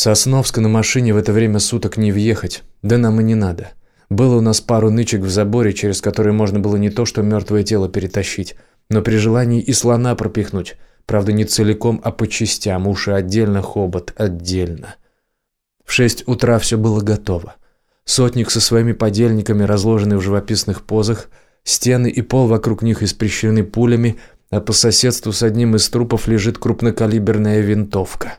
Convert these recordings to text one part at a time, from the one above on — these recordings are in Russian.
В Сосновск на машине в это время суток не въехать, да нам и не надо. Было у нас пару нычек в заборе, через которые можно было не то что мертвое тело перетащить, но при желании и слона пропихнуть. Правда, не целиком, а по частям, уши отдельно, хобот отдельно. В шесть утра все было готово. Сотник со своими подельниками разложены в живописных позах, стены и пол вокруг них испрещрены пулями, а по соседству с одним из трупов лежит крупнокалиберная винтовка.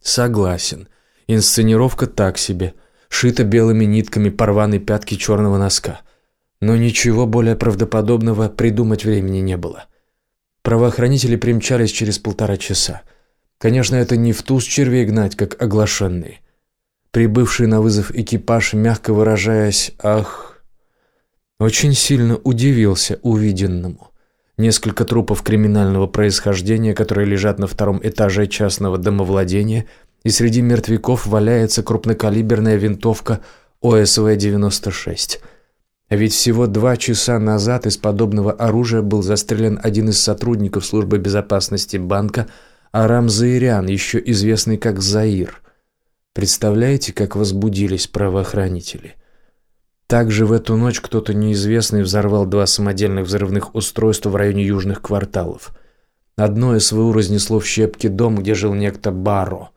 Согласен. Инсценировка так себе. Шита белыми нитками по рваной пятки черного носка. Но ничего более правдоподобного придумать времени не было. Правоохранители примчались через полтора часа. Конечно, это не в туз червей гнать, как оглашенные. Прибывший на вызов экипаж, мягко выражаясь, ах, очень сильно удивился увиденному. Несколько трупов криминального происхождения, которые лежат на втором этаже частного домовладения, и среди мертвяков валяется крупнокалиберная винтовка ОСВ-96. А ведь всего два часа назад из подобного оружия был застрелен один из сотрудников службы безопасности банка Арам Заирян, еще известный как Заир – Представляете, как возбудились правоохранители? Также в эту ночь кто-то неизвестный взорвал два самодельных взрывных устройства в районе южных кварталов. Одно СВУ разнесло в щепки дом, где жил некто Баро.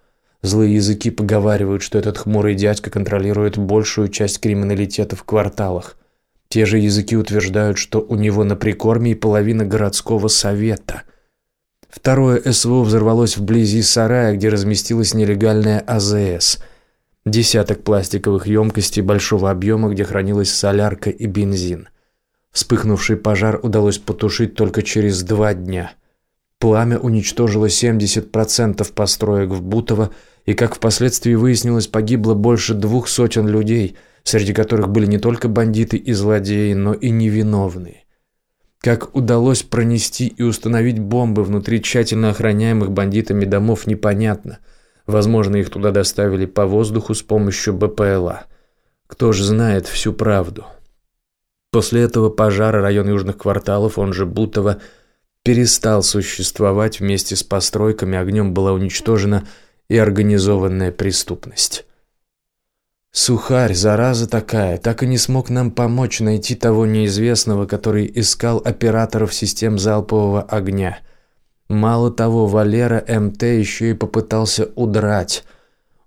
Злые языки поговаривают, что этот хмурый дядька контролирует большую часть криминалитета в кварталах. Те же языки утверждают, что у него на прикорме и половина городского совета. Второе СВО взорвалось вблизи сарая, где разместилась нелегальная АЗС. Десяток пластиковых емкостей большого объема, где хранилась солярка и бензин. Вспыхнувший пожар удалось потушить только через два дня. Пламя уничтожило 70% построек в Бутово, и, как впоследствии выяснилось, погибло больше двух сотен людей, среди которых были не только бандиты и злодеи, но и невиновные. Как удалось пронести и установить бомбы внутри тщательно охраняемых бандитами домов, непонятно. Возможно, их туда доставили по воздуху с помощью БПЛА. Кто же знает всю правду? После этого пожара район южных кварталов, он же Бутово, перестал существовать вместе с постройками, огнем была уничтожена и организованная преступность. Сухарь, зараза такая, так и не смог нам помочь найти того неизвестного, который искал операторов систем залпового огня. Мало того, Валера МТ еще и попытался удрать.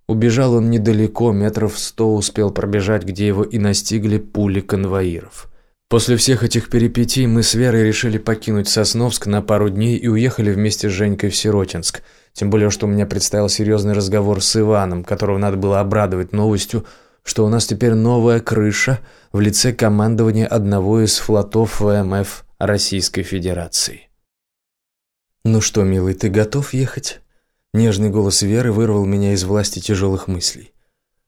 Убежал он недалеко, метров сто успел пробежать, где его и настигли пули конвоиров. После всех этих перипетий мы с Верой решили покинуть Сосновск на пару дней и уехали вместе с Женькой в Сиротинск – тем более, что у меня предстоял серьезный разговор с Иваном, которого надо было обрадовать новостью, что у нас теперь новая крыша в лице командования одного из флотов ВМФ Российской Федерации. «Ну что, милый, ты готов ехать?» Нежный голос Веры вырвал меня из власти тяжелых мыслей.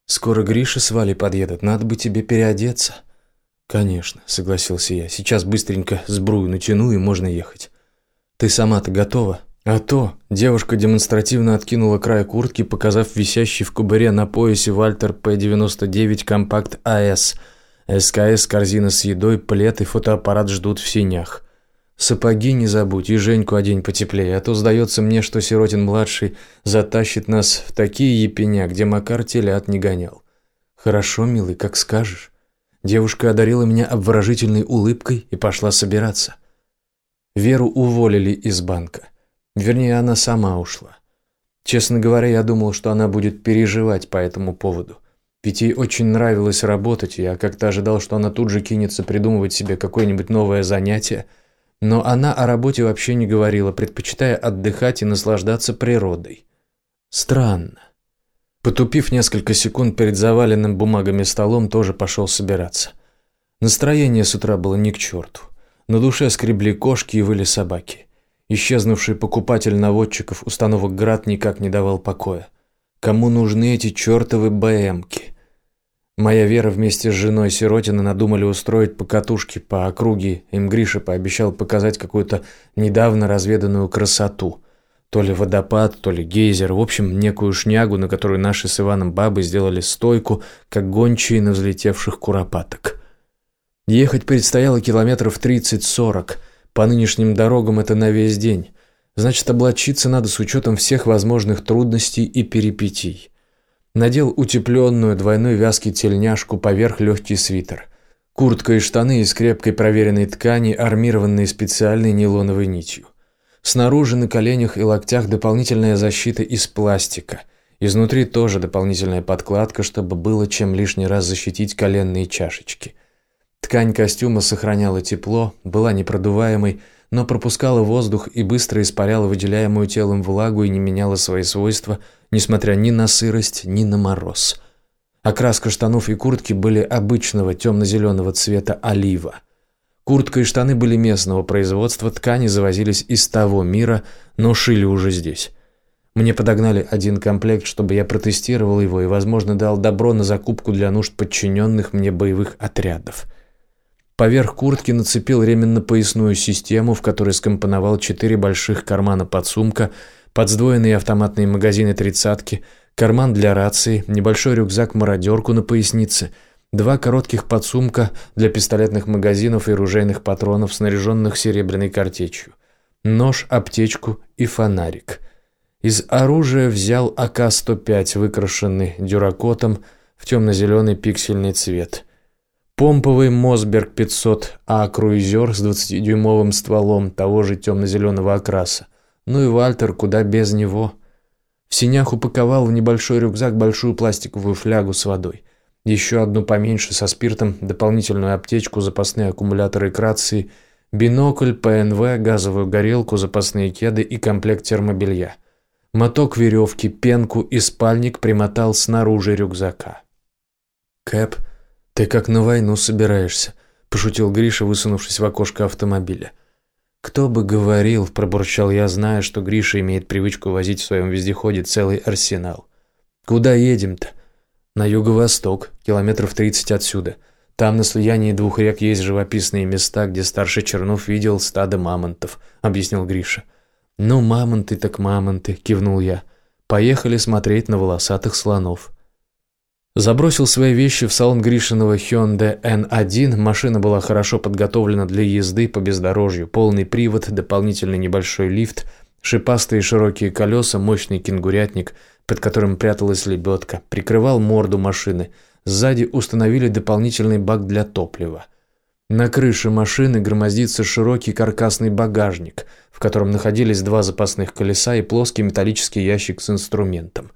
«Скоро Гриша с Валей подъедут, надо бы тебе переодеться». «Конечно», — согласился я. «Сейчас быстренько сбрую натяну и можно ехать». «Ты сама-то готова?» А то девушка демонстративно откинула край куртки, показав висящий в кобуре на поясе Вальтер П-99 компакт АС. СКС, корзина с едой, плед и фотоаппарат ждут в синях. Сапоги не забудь и Женьку одень потеплее, а то сдается мне, что Сиротин-младший затащит нас в такие епеня, где Макар телят не гонял. Хорошо, милый, как скажешь. Девушка одарила меня обворожительной улыбкой и пошла собираться. Веру уволили из банка. Вернее, она сама ушла. Честно говоря, я думал, что она будет переживать по этому поводу. Ведь ей очень нравилось работать, я как-то ожидал, что она тут же кинется придумывать себе какое-нибудь новое занятие. Но она о работе вообще не говорила, предпочитая отдыхать и наслаждаться природой. Странно. Потупив несколько секунд перед заваленным бумагами столом, тоже пошел собираться. Настроение с утра было ни к черту. На душе скребли кошки и выли собаки. Исчезнувший покупатель наводчиков установок «Град» никак не давал покоя. Кому нужны эти чертовы БМки? Моя Вера вместе с женой Сиротина надумали устроить покатушки по округе. Им Гриша пообещал показать какую-то недавно разведанную красоту. То ли водопад, то ли гейзер. В общем, некую шнягу, на которую наши с Иваном бабы сделали стойку, как гончие на взлетевших куропаток. Ехать предстояло километров тридцать-сорок – по нынешним дорогам это на весь день. Значит, облачиться надо с учетом всех возможных трудностей и перипетий. Надел утепленную двойной вязки тельняшку поверх легкий свитер. Куртка и штаны из крепкой проверенной ткани, армированные специальной нейлоновой нитью. Снаружи на коленях и локтях дополнительная защита из пластика. Изнутри тоже дополнительная подкладка, чтобы было чем лишний раз защитить коленные чашечки. Ткань костюма сохраняла тепло, была непродуваемой, но пропускала воздух и быстро испаряла выделяемую телом влагу и не меняла свои свойства, несмотря ни на сырость, ни на мороз. Окраска штанов и куртки были обычного темно-зеленого цвета олива. Куртка и штаны были местного производства, ткани завозились из того мира, но шили уже здесь. Мне подогнали один комплект, чтобы я протестировал его и, возможно, дал добро на закупку для нужд подчиненных мне боевых отрядов. Поверх куртки нацепил ременно-поясную систему, в которой скомпоновал четыре больших кармана под сумка, подсдвоенные автоматные магазины тридцатки, карман для рации, небольшой рюкзак-мародерку на пояснице, два коротких подсумка для пистолетных магазинов и ружейных патронов, снаряженных серебряной картечью, нож, аптечку и фонарик. Из оружия взял АК-105, выкрашенный дюракотом в темно-зеленый пиксельный цвет – Помповый Мосберг 500А круизер с 20-дюймовым стволом того же темно-зеленого окраса. Ну и Вальтер куда без него. В синях упаковал в небольшой рюкзак большую пластиковую флягу с водой. Еще одну поменьше со спиртом, дополнительную аптечку, запасные аккумуляторы к рации, бинокль, ПНВ, газовую горелку, запасные кеды и комплект термобелья. Моток веревки, пенку и спальник примотал снаружи рюкзака. Кэп «Ты как на войну собираешься», – пошутил Гриша, высунувшись в окошко автомобиля. «Кто бы говорил», – пробурчал я, зная, что Гриша имеет привычку возить в своем вездеходе целый арсенал. «Куда едем-то?» «На юго-восток, километров тридцать отсюда. Там на слиянии двух рек есть живописные места, где старший Чернов видел стадо мамонтов», – объяснил Гриша. «Ну, мамонты так мамонты», – кивнул я. «Поехали смотреть на волосатых слонов». Забросил свои вещи в салон Гришиного Hyundai N1. Машина была хорошо подготовлена для езды по бездорожью. Полный привод, дополнительный небольшой лифт, шипастые широкие колеса, мощный кенгурятник, под которым пряталась лебедка, прикрывал морду машины. Сзади установили дополнительный бак для топлива. На крыше машины громоздится широкий каркасный багажник, в котором находились два запасных колеса и плоский металлический ящик с инструментом –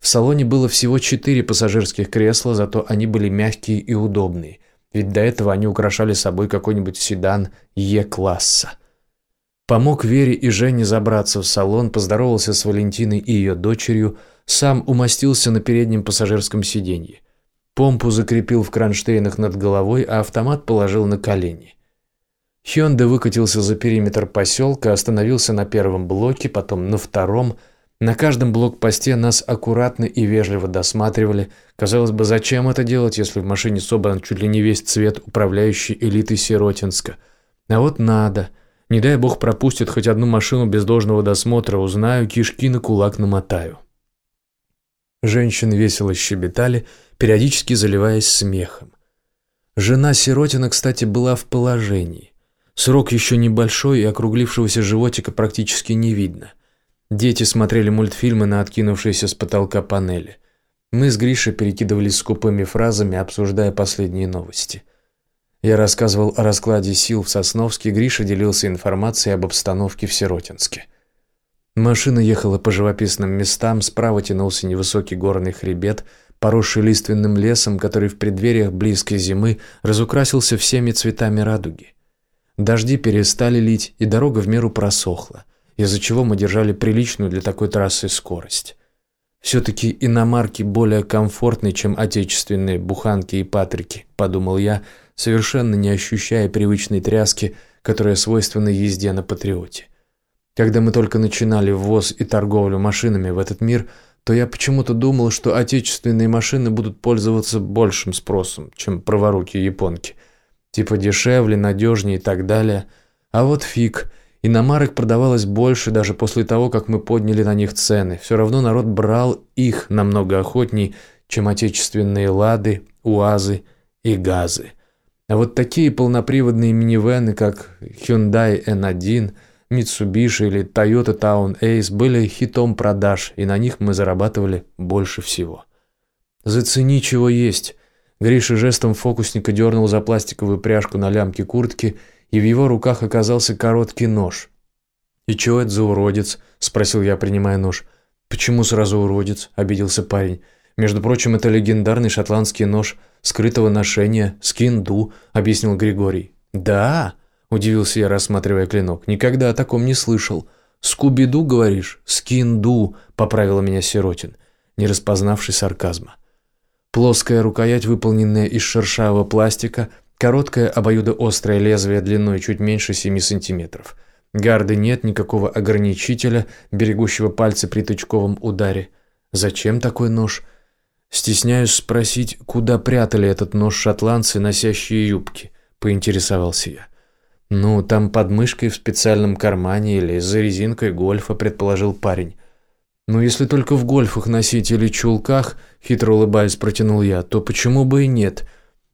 в салоне было всего четыре пассажирских кресла, зато они были мягкие и удобные, ведь до этого они украшали собой какой-нибудь седан Е-класса. Помог Вере и Жене забраться в салон, поздоровался с Валентиной и ее дочерью, сам умостился на переднем пассажирском сиденье. Помпу закрепил в кронштейнах над головой, а автомат положил на колени. Хёнде выкатился за периметр поселка, остановился на первом блоке, потом на втором – на каждом блокпосте нас аккуратно и вежливо досматривали. Казалось бы, зачем это делать, если в машине собран чуть ли не весь цвет управляющей элиты Сиротинска? А вот надо. Не дай бог пропустят хоть одну машину без должного досмотра, узнаю, кишки на кулак намотаю. Женщины весело щебетали, периодически заливаясь смехом. Жена Сиротина, кстати, была в положении. Срок еще небольшой, и округлившегося животика практически не видно. Дети смотрели мультфильмы на откинувшейся с потолка панели. Мы с Гришей перекидывались скупыми фразами, обсуждая последние новости. Я рассказывал о раскладе сил в Сосновске, Гриша делился информацией об обстановке в Сиротинске. Машина ехала по живописным местам, справа тянулся невысокий горный хребет, поросший лиственным лесом, который в преддвериях близкой зимы разукрасился всеми цветами радуги. Дожди перестали лить, и дорога в меру просохла из-за чего мы держали приличную для такой трассы скорость. Все-таки иномарки более комфортны, чем отечественные буханки и патрики, подумал я, совершенно не ощущая привычной тряски, которая свойственна езде на Патриоте. Когда мы только начинали ввоз и торговлю машинами в этот мир, то я почему-то думал, что отечественные машины будут пользоваться большим спросом, чем праворукие японки. Типа дешевле, надежнее и так далее. А вот фиг – Иномарок продавалось больше даже после того, как мы подняли на них цены. Все равно народ брал их намного охотней, чем отечественные «Лады», «УАЗы» и «ГАЗы». А вот такие полноприводные минивэны, как Hyundai N1, Mitsubishi или Toyota Town Ace, были хитом продаж, и на них мы зарабатывали больше всего. «Зацени, чего есть». Гриша жестом фокусника дернул за пластиковую пряжку на лямке куртки, и в его руках оказался короткий нож. «И чего это за уродец?» – спросил я, принимая нож. «Почему сразу уродец?» – обиделся парень. «Между прочим, это легендарный шотландский нож скрытого ношения, скинду», – объяснил Григорий. «Да?» – удивился я, рассматривая клинок. «Никогда о таком не слышал». «Скуби-ду, говоришь?» «Скинду», – поправила меня Сиротин, не распознавший сарказма. Плоская рукоять, выполненная из шершавого пластика, короткое обоюдоострое лезвие длиной чуть меньше 7 сантиметров. Гарды нет, никакого ограничителя, берегущего пальцы при тычковом ударе. Зачем такой нож? Стесняюсь спросить, куда прятали этот нож шотландцы, носящие юбки, поинтересовался я. Ну, там под мышкой в специальном кармане или за резинкой гольфа, предположил парень. «Ну, если только в гольфах носить или чулках», — хитро улыбаясь, протянул я, — «то почему бы и нет?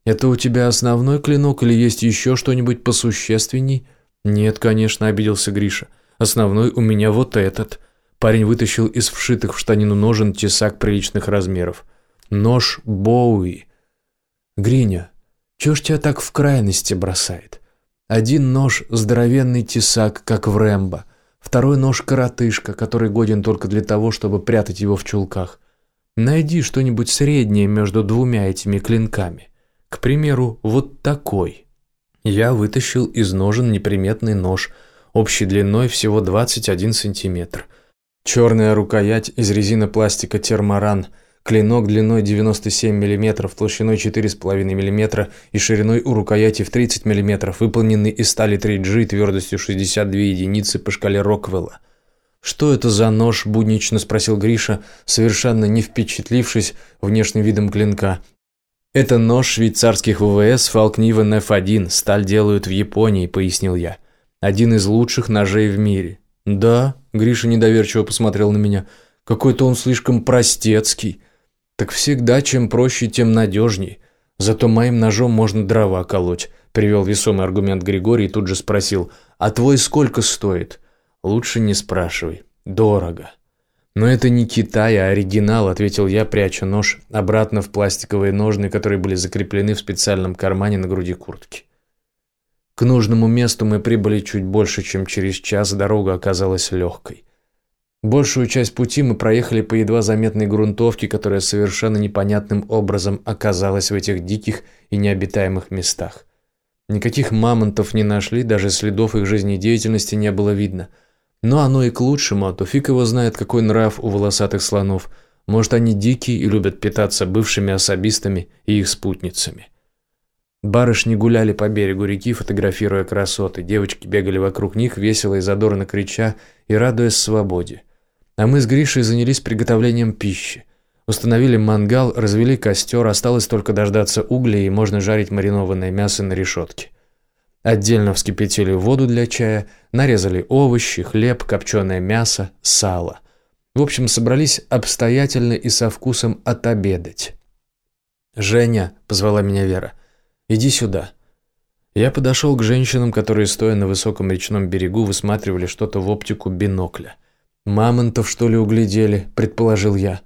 Это у тебя основной клинок или есть еще что-нибудь посущественней?» «Нет, конечно», — обиделся Гриша. «Основной у меня вот этот». Парень вытащил из вшитых в штанину ножен тесак приличных размеров. Нож Боуи. «Гриня, чё ж тебя так в крайности бросает? Один нож — здоровенный тесак, как в Рэмбо». Второй нож коротышка, который годен только для того, чтобы прятать его в чулках. Найди что-нибудь среднее между двумя этими клинками. К примеру, вот такой. Я вытащил из ножен неприметный нож, общей длиной всего 21 сантиметр. Черная рукоять из резинопластика терморан – Клинок длиной 97 мм, толщиной 4,5 мм и шириной у рукояти в 30 мм, выполненный из стали 3G твердостью 62 единицы по шкале Роквелла. «Что это за нож?» – буднично спросил Гриша, совершенно не впечатлившись внешним видом клинка. «Это нож швейцарских ВВС Falkniven F1, сталь делают в Японии», – пояснил я. «Один из лучших ножей в мире». «Да?» – Гриша недоверчиво посмотрел на меня. «Какой-то он слишком простецкий». «Так всегда чем проще, тем надежней. Зато моим ножом можно дрова колоть», – привел весомый аргумент Григорий и тут же спросил, «А твой сколько стоит?» «Лучше не спрашивай. Дорого». «Но это не Китай, а оригинал», – ответил я, пряча нож обратно в пластиковые ножны, которые были закреплены в специальном кармане на груди куртки. К нужному месту мы прибыли чуть больше, чем через час, дорога оказалась легкой. Большую часть пути мы проехали по едва заметной грунтовке, которая совершенно непонятным образом оказалась в этих диких и необитаемых местах. Никаких мамонтов не нашли, даже следов их жизнедеятельности не было видно. Но оно и к лучшему, а то фиг его знает, какой нрав у волосатых слонов. Может, они дикие и любят питаться бывшими особистами и их спутницами. Барышни гуляли по берегу реки, фотографируя красоты. Девочки бегали вокруг них, весело и задорно крича и радуясь свободе. А мы с Гришей занялись приготовлением пищи. Установили мангал, развели костер, осталось только дождаться углей и можно жарить маринованное мясо на решетке. Отдельно вскипятили воду для чая, нарезали овощи, хлеб, копченое мясо, сало. В общем, собрались обстоятельно и со вкусом отобедать. «Женя», — позвала меня Вера, — «иди сюда». Я подошел к женщинам, которые, стоя на высоком речном берегу, высматривали что-то в оптику бинокля. «Мамонтов, что ли, углядели?» – предположил я.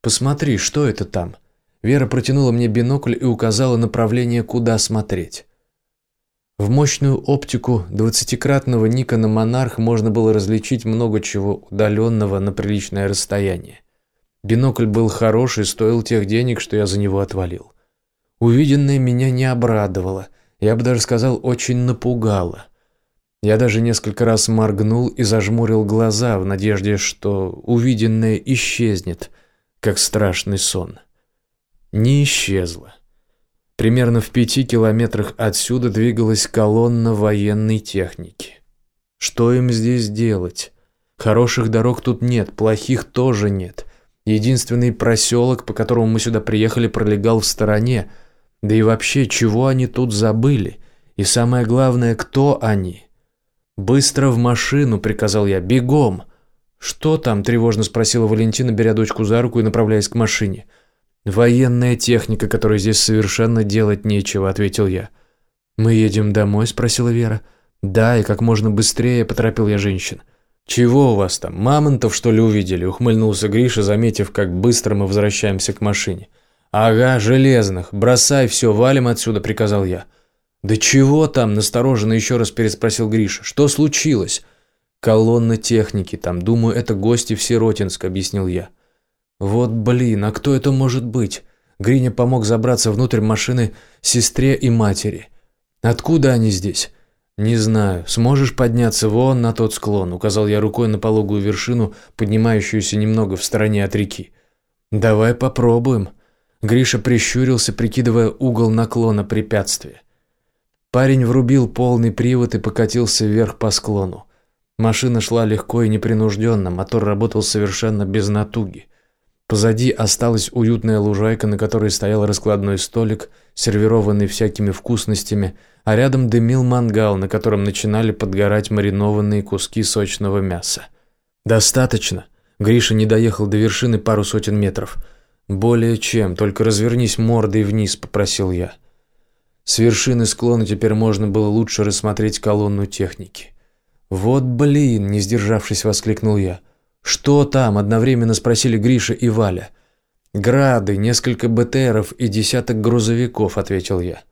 «Посмотри, что это там?» Вера протянула мне бинокль и указала направление, куда смотреть. В мощную оптику двадцатикратного Никона Монарх можно было различить много чего удаленного на приличное расстояние. Бинокль был хороший, стоил тех денег, что я за него отвалил. Увиденное меня не обрадовало, я бы даже сказал, очень напугало. Я даже несколько раз моргнул и зажмурил глаза в надежде, что увиденное исчезнет, как страшный сон. Не исчезло. Примерно в пяти километрах отсюда двигалась колонна военной техники. Что им здесь делать? Хороших дорог тут нет, плохих тоже нет. Единственный проселок, по которому мы сюда приехали, пролегал в стороне. Да и вообще, чего они тут забыли? И самое главное, кто они? «Быстро в машину!» – приказал я. «Бегом!» «Что там?» – тревожно спросила Валентина, беря дочку за руку и направляясь к машине. «Военная техника, которой здесь совершенно делать нечего», – ответил я. «Мы едем домой?» – спросила Вера. «Да, и как можно быстрее», – поторопил я женщин. «Чего у вас там, мамонтов, что ли, увидели?» – ухмыльнулся Гриша, заметив, как быстро мы возвращаемся к машине. «Ага, железных. Бросай все, валим отсюда», — приказал я. «Да чего там?» – настороженно еще раз переспросил Гриша. «Что случилось?» «Колонна техники там. Думаю, это гости в Сиротинск», – объяснил я. «Вот блин, а кто это может быть?» Гриня помог забраться внутрь машины сестре и матери. «Откуда они здесь?» «Не знаю. Сможешь подняться вон на тот склон», – указал я рукой на пологую вершину, поднимающуюся немного в стороне от реки. «Давай попробуем». Гриша прищурился, прикидывая угол наклона препятствия. Парень врубил полный привод и покатился вверх по склону. Машина шла легко и непринужденно, мотор работал совершенно без натуги. Позади осталась уютная лужайка, на которой стоял раскладной столик, сервированный всякими вкусностями, а рядом дымил мангал, на котором начинали подгорать маринованные куски сочного мяса. «Достаточно». Гриша не доехал до вершины пару сотен метров. «Более чем, только развернись мордой вниз», — попросил я. С вершины склона теперь можно было лучше рассмотреть колонну техники. «Вот блин!» – не сдержавшись, воскликнул я. «Что там?» – одновременно спросили Гриша и Валя. «Грады, несколько БТРов и десяток грузовиков», – ответил я.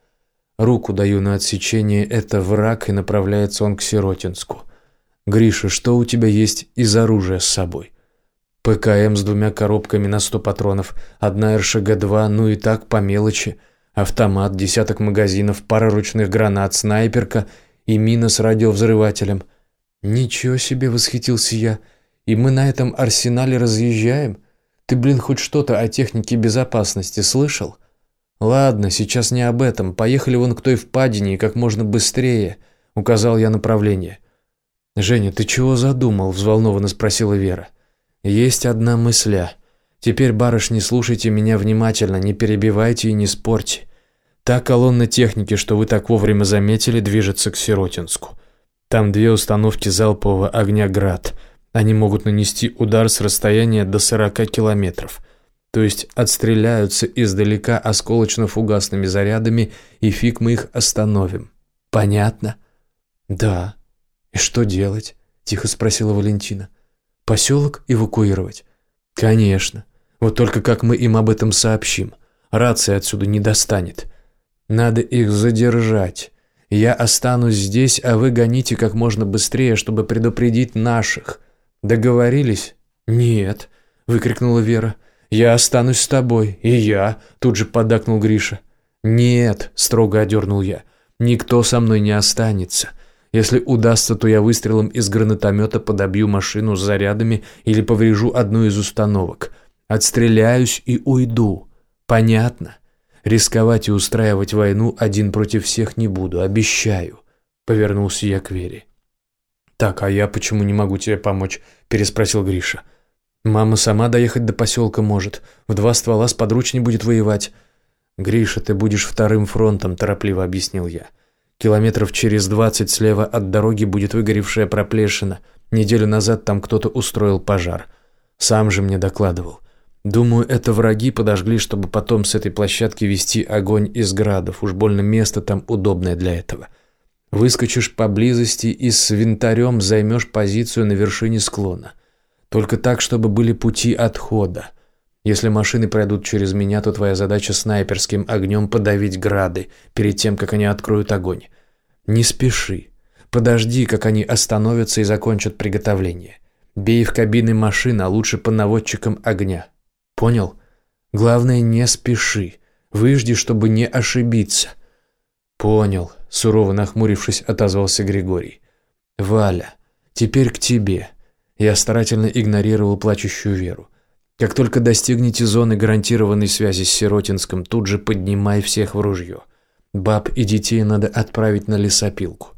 Руку даю на отсечение, это враг, и направляется он к Сиротинску. «Гриша, что у тебя есть из оружия с собой?» ПКМ с двумя коробками на сто патронов, одна РШГ-2, ну и так по мелочи – Автомат, десяток магазинов, пара ручных гранат, снайперка и мина с радиовзрывателем. Ничего себе, восхитился я. И мы на этом арсенале разъезжаем? Ты, блин, хоть что-то о технике безопасности слышал? Ладно, сейчас не об этом. Поехали вон к той впадине и как можно быстрее, указал я направление. Женя, ты чего задумал? взволнованно спросила Вера. Есть одна мысля. Теперь, барышни, слушайте меня внимательно, не перебивайте и не спорьте. Та колонна техники, что вы так вовремя заметили, движется к Сиротинску. Там две установки залпового огня «Град». Они могут нанести удар с расстояния до 40 километров. То есть отстреляются издалека осколочно-фугасными зарядами, и фиг мы их остановим. Понятно? Да. И что делать? Тихо спросила Валентина. Поселок эвакуировать? Конечно. Вот только как мы им об этом сообщим? Рация отсюда не достанет. Надо их задержать. Я останусь здесь, а вы гоните как можно быстрее, чтобы предупредить наших. Договорились? Нет, выкрикнула Вера. Я останусь с тобой. И я, тут же поддакнул Гриша. Нет, строго одернул я. Никто со мной не останется. Если удастся, то я выстрелом из гранатомета подобью машину с зарядами или поврежу одну из установок. Отстреляюсь и уйду. Понятно? Рисковать и устраивать войну один против всех не буду, обещаю. Повернулся я к Вере. Так, а я почему не могу тебе помочь? Переспросил Гриша. Мама сама доехать до поселка может. В два ствола с подручней будет воевать. Гриша, ты будешь вторым фронтом, торопливо объяснил я. Километров через двадцать слева от дороги будет выгоревшая проплешина. Неделю назад там кто-то устроил пожар. Сам же мне докладывал. Думаю, это враги подожгли, чтобы потом с этой площадки вести огонь из градов. Уж больно место там удобное для этого. Выскочишь поблизости и с винтарем займешь позицию на вершине склона. Только так, чтобы были пути отхода. Если машины пройдут через меня, то твоя задача снайперским огнем подавить грады перед тем, как они откроют огонь. Не спеши. Подожди, как они остановятся и закончат приготовление. Бей в кабины машин, а лучше по наводчикам огня. Понял? Главное, не спеши. Выжди, чтобы не ошибиться. Понял, сурово нахмурившись, отозвался Григорий. Валя, теперь к тебе. Я старательно игнорировал плачущую Веру. Как только достигнете зоны гарантированной связи с Сиротинском, тут же поднимай всех в ружье. Баб и детей надо отправить на лесопилку.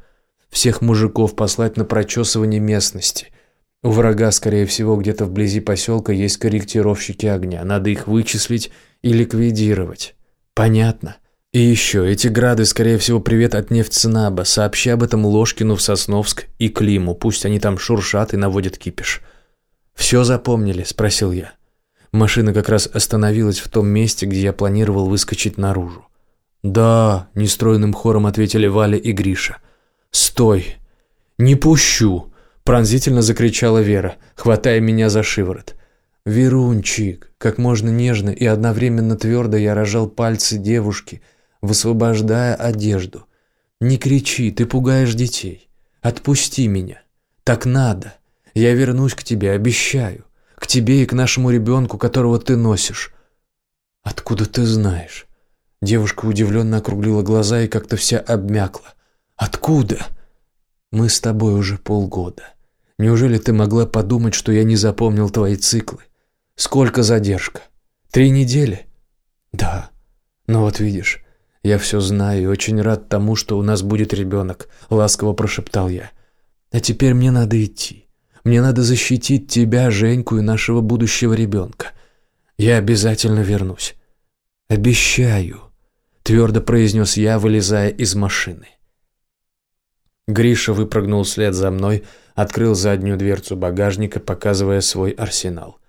Всех мужиков послать на прочесывание местности – у врага, скорее всего, где-то вблизи поселка есть корректировщики огня. Надо их вычислить и ликвидировать. Понятно. И еще, эти грады, скорее всего, привет от нефтьценаба. Сообщи об этом Ложкину в Сосновск и Климу. Пусть они там шуршат и наводят кипиш. «Все запомнили?» – спросил я. Машина как раз остановилась в том месте, где я планировал выскочить наружу. «Да», – нестройным хором ответили Валя и Гриша. «Стой! Не пущу!» Пронзительно закричала Вера, хватая меня за шиворот. Верунчик, как можно нежно и одновременно твердо я рожал пальцы девушки, высвобождая одежду. Не кричи, ты пугаешь детей. Отпусти меня. Так надо. Я вернусь к тебе, обещаю. К тебе и к нашему ребенку, которого ты носишь. Откуда ты знаешь? Девушка удивленно округлила глаза и как-то вся обмякла. Откуда? Мы с тобой уже полгода. Неужели ты могла подумать, что я не запомнил твои циклы? Сколько задержка? Три недели? Да. Но вот видишь, я все знаю и очень рад тому, что у нас будет ребенок, ласково прошептал я. А теперь мне надо идти. Мне надо защитить тебя, Женьку и нашего будущего ребенка. Я обязательно вернусь. Обещаю, твердо произнес я, вылезая из машины. Гриша выпрыгнул вслед за мной, открыл заднюю дверцу багажника, показывая свой арсенал.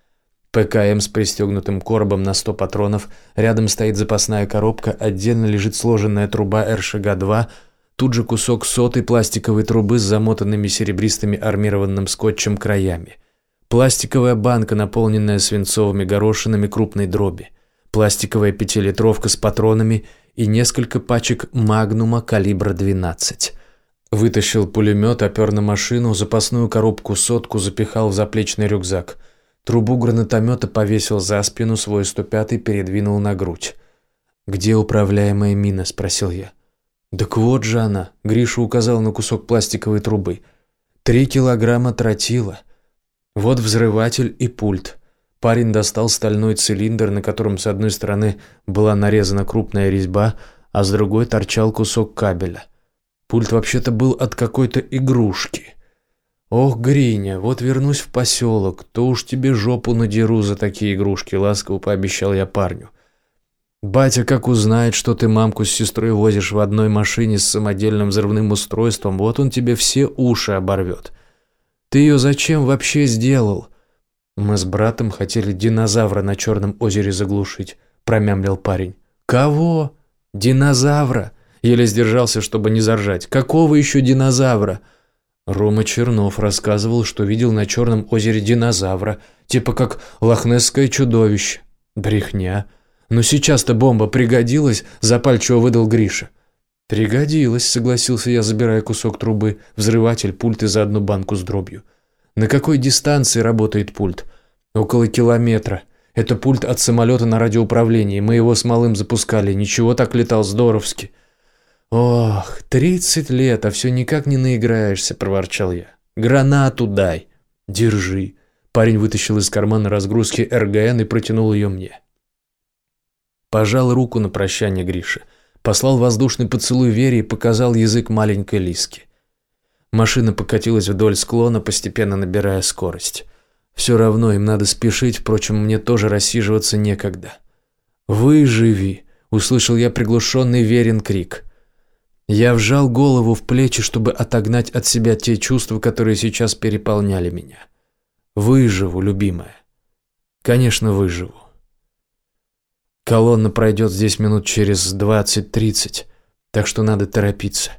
ПКМ с пристегнутым коробом на 100 патронов, рядом стоит запасная коробка, отдельно лежит сложенная труба РШГ-2, тут же кусок сотой пластиковой трубы с замотанными серебристыми армированным скотчем краями. Пластиковая банка, наполненная свинцовыми горошинами крупной дроби. Пластиковая пятилитровка с патронами и несколько пачек магнума калибра 12. Вытащил пулемет, опер на машину, запасную коробку сотку запихал в заплечный рюкзак. Трубу гранатомета повесил за спину, свой 105-й передвинул на грудь. «Где управляемая мина?» – спросил я. «Так вот же она», – Гриша указал на кусок пластиковой трубы. «Три килограмма тротила. Вот взрыватель и пульт». Парень достал стальной цилиндр, на котором с одной стороны была нарезана крупная резьба, а с другой торчал кусок кабеля. Пульт вообще-то был от какой-то игрушки. Ох, Гриня, вот вернусь в поселок, то уж тебе жопу надеру за такие игрушки, ласково пообещал я парню. Батя как узнает, что ты мамку с сестрой возишь в одной машине с самодельным взрывным устройством, вот он тебе все уши оборвет. Ты ее зачем вообще сделал? Мы с братом хотели динозавра на черном озере заглушить, промямлил парень. Кого? Динозавра? Еле сдержался, чтобы не заржать. Какого еще динозавра? Рома Чернов рассказывал, что видел на Черном озере динозавра, типа как лохнесское чудовище. Брехня. Но сейчас-то бомба пригодилась, запальчиво выдал Гриша. Пригодилась, согласился я, забирая кусок трубы, взрыватель, пульт и заодно банку с дробью. На какой дистанции работает пульт? Около километра. Это пульт от самолета на радиоуправлении. Мы его с малым запускали. Ничего так летал здоровски. «Ох, тридцать лет, а все никак не наиграешься», – проворчал я. «Гранату дай». «Держи». Парень вытащил из кармана разгрузки РГН и протянул ее мне. Пожал руку на прощание Грише, послал воздушный поцелуй Вере и показал язык маленькой Лиски. Машина покатилась вдоль склона, постепенно набирая скорость. Все равно им надо спешить, впрочем, мне тоже рассиживаться некогда. «Выживи!» – услышал я приглушенный Верин крик – я вжал голову в плечи, чтобы отогнать от себя те чувства, которые сейчас переполняли меня. Выживу, любимая. Конечно, выживу. Колонна пройдет здесь минут через двадцать-тридцать, так что надо торопиться.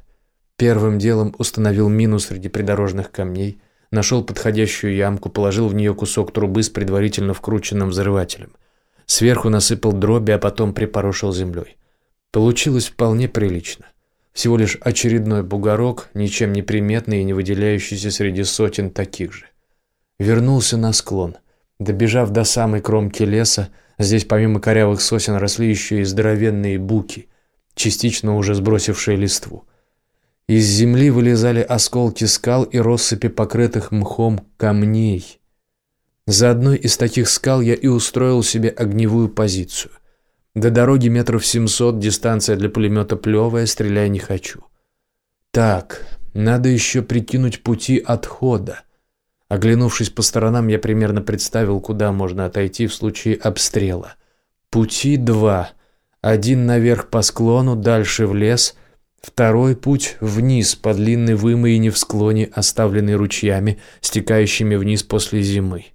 Первым делом установил мину среди придорожных камней, нашел подходящую ямку, положил в нее кусок трубы с предварительно вкрученным взрывателем. Сверху насыпал дроби, а потом припорошил землей. Получилось вполне прилично. Всего лишь очередной бугорок, ничем не приметный и не выделяющийся среди сотен таких же. Вернулся на склон. Добежав до самой кромки леса, здесь помимо корявых сосен росли еще и здоровенные буки, частично уже сбросившие листву. Из земли вылезали осколки скал и россыпи покрытых мхом камней. За одной из таких скал я и устроил себе огневую позицию. До дороги метров семьсот, дистанция для пулемета плевая, стреляй не хочу. Так, надо еще прикинуть пути отхода. Оглянувшись по сторонам, я примерно представил, куда можно отойти в случае обстрела. Пути два. Один наверх по склону, дальше в лес. Второй путь вниз по длинной вымоине в склоне, оставленной ручьями, стекающими вниз после зимы.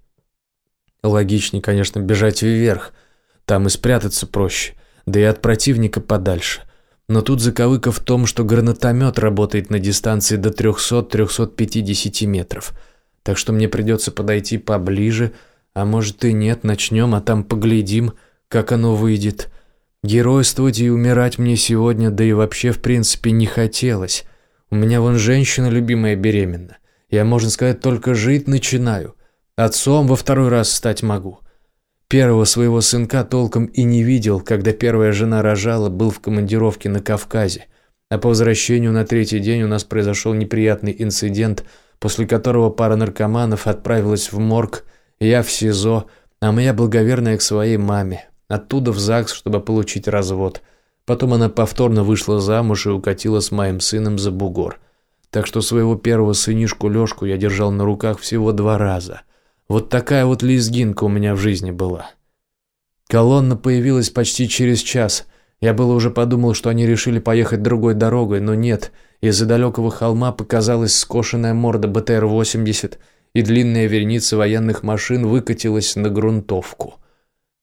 Логичнее, конечно, бежать вверх – там и спрятаться проще, да и от противника подальше. Но тут заковыка в том, что гранатомет работает на дистанции до 300-350 метров. Так что мне придется подойти поближе, А может и нет, начнем, а там поглядим, как оно выйдет. Геройствовать и умирать мне сегодня, да и вообще в принципе не хотелось. У меня вон женщина любимая беременна. Я, можно сказать, только жить начинаю. Отцом во второй раз стать могу. Первого своего сынка толком и не видел, когда первая жена рожала, был в командировке на Кавказе. А по возвращению на третий день у нас произошел неприятный инцидент, после которого пара наркоманов отправилась в морг, я в СИЗО, а моя благоверная к своей маме. Оттуда в ЗАГС, чтобы получить развод. Потом она повторно вышла замуж и укатила с моим сыном за бугор. Так что своего первого сынишку Лёшку я держал на руках всего два раза. Вот такая вот лезгинка у меня в жизни была. Колонна появилась почти через час. Я было уже подумал, что они решили поехать другой дорогой, но нет. Из-за далекого холма показалась скошенная морда БТР-80, и длинная верница военных машин выкатилась на грунтовку.